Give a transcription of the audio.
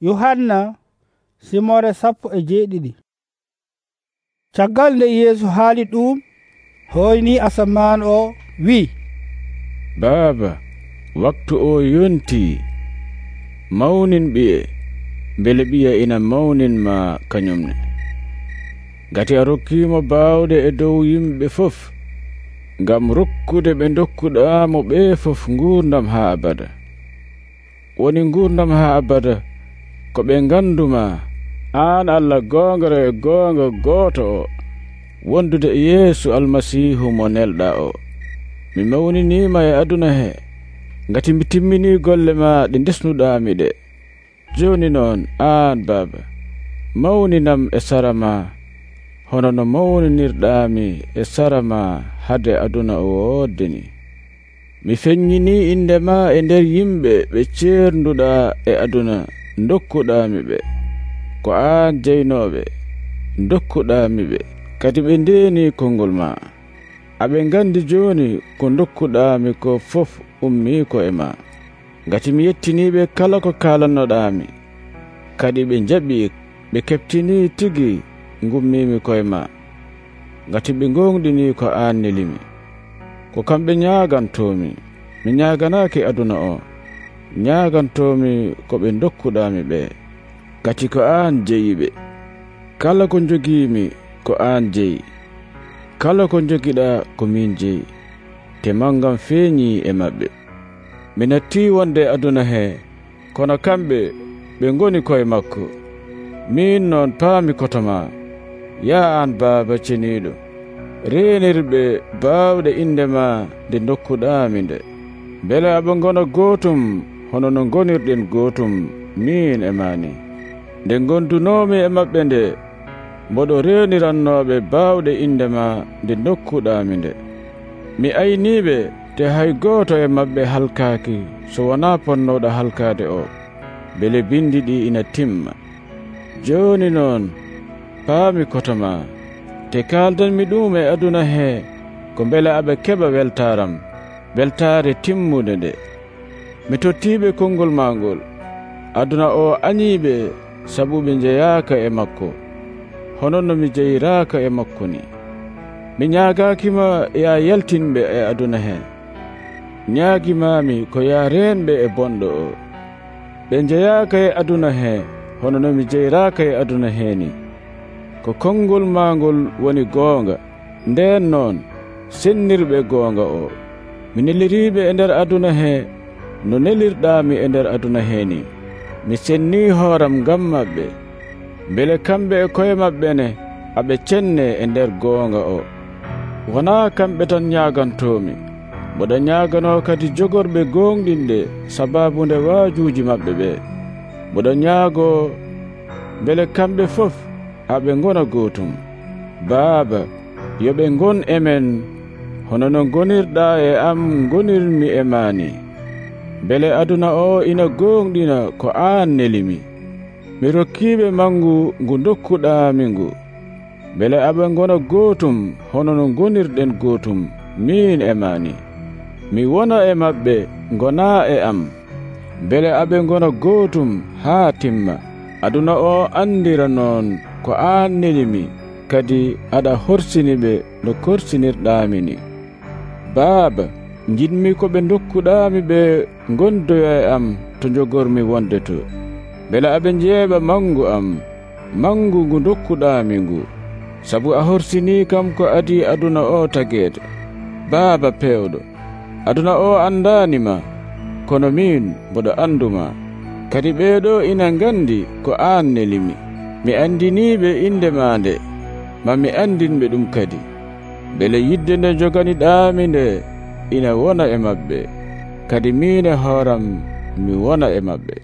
yohanna simore sappo e jeeɗiɗi. Caggal nde yeesu haali ɗum hoyni asaman o wi'i baaba waktu o yonti. Mawnin ɓiye mbele ɓiya ina mawnin ma kañumne ngati a rokkimo baawde e dow yimɓe fof ngam rokkude ɓe dokkuɗamo ɓe fof ngurdam ha abada. Woni ngurdam ha abada ko ɓe nganduma an allah goongoro e gonga goto o wondude e yeesu almasihu mo nelɗa o. Mi mawninima e aduna he ngati mi timmini golle ma ɗe desnuɗami ɗe. Joni noon an baba mawninam e sara ma hono no mawninirɗami e sara ma hade aduna o wodde ni. Mi feññini indema e nder yimɓe ɓe ceernduɗa e aduna. dokkuɗami ɓe ko an jeynoɓe dokkuɗami ɓe. Kadi ɓe ndeni konngol ma aɓe gandi joni ko dokkuɗami ko fof ummi ko e ma. Gati mi yettiniɓe kala ko kalannoɗami kadi ɓe jaɓi ɓe keptini tigi gummimi koye ma. Gati ɓe gonɗini ko an nelimi ko kamɓe ñagantomi mi ñaganaki aduna o. ñagantomi ko ɓe dokkuɗami ɓe. Gati ko an jeyiɓe kala ko jogiimi ko an jeyi. Kala ko jogiɗa ko min jeyi. Te mangam feeñi e maɓɓe. Mi natti wonde aduna he kono kamɓe ɓe goni koye makko. Min noon paami kotoma ya an baaba ceniɗo reenirɓe baawɗe innde ma nde dokkuɗami nde. Beele aɓe gona gootum hono no gonirɗen gotum min e mani nde gondunomi e maɓɓe nde mboɗo renirannoɓe bawɗe indema nde dokkuɗami nde. Mi ayniɓe te hay goto e maɓɓe halkaki so wona ponnoɗo halkade o. Bele bindi ɗi ina timma. Joni noon paami kotoma te kaldanmi ɗum e aduna he ko mbele aɓe keɓa weltaram weltare timmude nde. mi tottiɓe konngol magol aduna o aniɓe sabu ɓe jeyaka e makko. Hono no mi jeyiraka e makko ni. Mi ñaagakima ya e yaltinɓe e aduna hen ñaagimami ko ya renɓe e bonɗo o. Ɓe jeyaka e aduna he hono no mi jeyraka e aduna heni ko konngol magol woni goonga nden noon sennirɓe goonga o. Mi nelliriɓe e nder aduna he no nelirɗami e nder aduna heeni. Mi senni hooram ngam maɓɓe. Beele kamɓe e koye maɓɓe ne aɓe cenne e nder goonga o. Wona kamɓe tan ñagantomi mboɗa ñagano kadi jogorɓe gonɗinɗe sababude waajuji maɓɓe ɓe. Mboɗa ñaago beele kamɓe fof aɓe gona gootum. Baaba yo ɓe ngon e hono no gonirɗa e am gonirmi e mani beele aduna o ina gonɗina ko an nelimi. Mi rokkiɓe mangu ngu dokkuɗami ngu. Beele aɓe gona gotum hono no gonirɗen gotum min e mani mi wona e maɓɓe gona e am. Beele aɓe gona gotum haa timma. Aduna o andira noon ko an nelimi kadi aɗa horsini ɓe no korsinirɗami ni. Baaba jinmi ko ɓe dokkuɗami ɓe gondoya e am to jogormi wonde to. Beela aɓe jeeɓa mangu am mangu ngu dokkuɗami ngu. Sabu a horsini kam ko adi aduna o tageede baaba pewɗo aduna o andanima kono min mboɗo anduma kadi ɓeeɗo ina gandi ko an nelimi mi andiniɓe inde ma nde ma mi andinɓe ɗum kadi. Beele yidde nde joganiɗami nde ina wona e maɓɓe kadi min e hooram mi wona e maɓɓe